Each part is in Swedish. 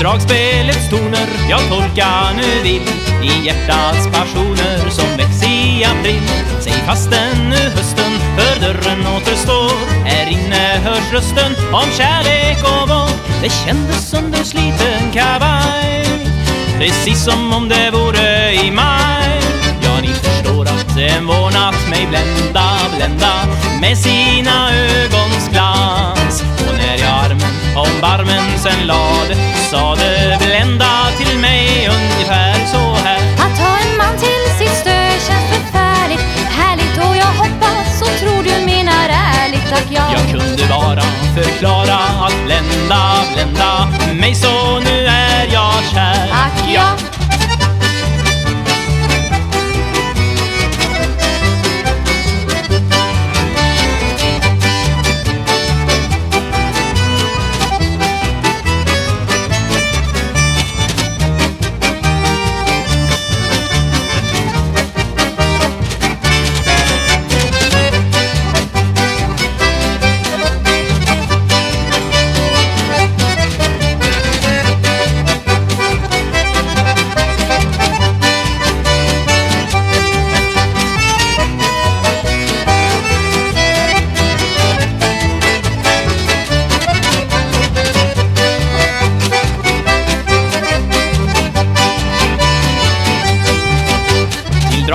dragspelets toner jag tolkar nu vill i hjärtats passioner som väcks i april. Säg fastän nu hösten för dörren återstår. Här inne hörs rösten om kärlek och våld. Det kändes som du sliten kavaj, precis som om det vore i maj. Ja, ni förstår att en vårnatt mig blända, blända med sina ögons glans. Och när jag armen om barmen sen lade sade blända till mig ungefär så här. Att ha en man till sitt stöd känns förfärligt härligt och jag hoppas och tror du menar ärligt tack ja. Jag kunde bara förklara att blända, blända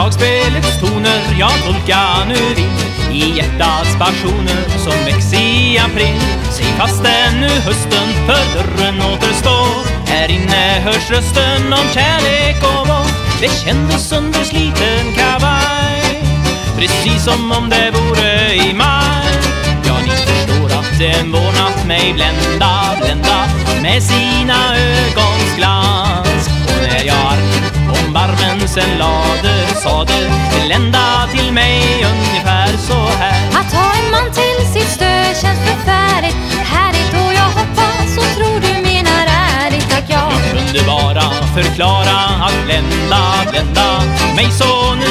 Till dragspelets toner jag tolkar nu vill i hjärtats passioner som väcks i april. Säg fastän nu hösten för dörren återstår. Här inne hörs rösten om kärlek och våld. Det kändes under sliten kavaj, precis som om det vore i maj. Ja, ni förstår att en vårnatt mig blända, blända med sina ögons glans. Och när jag förklara att blända, blända. Mig så nu